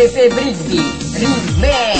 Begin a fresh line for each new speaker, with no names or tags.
STP Brigby Remix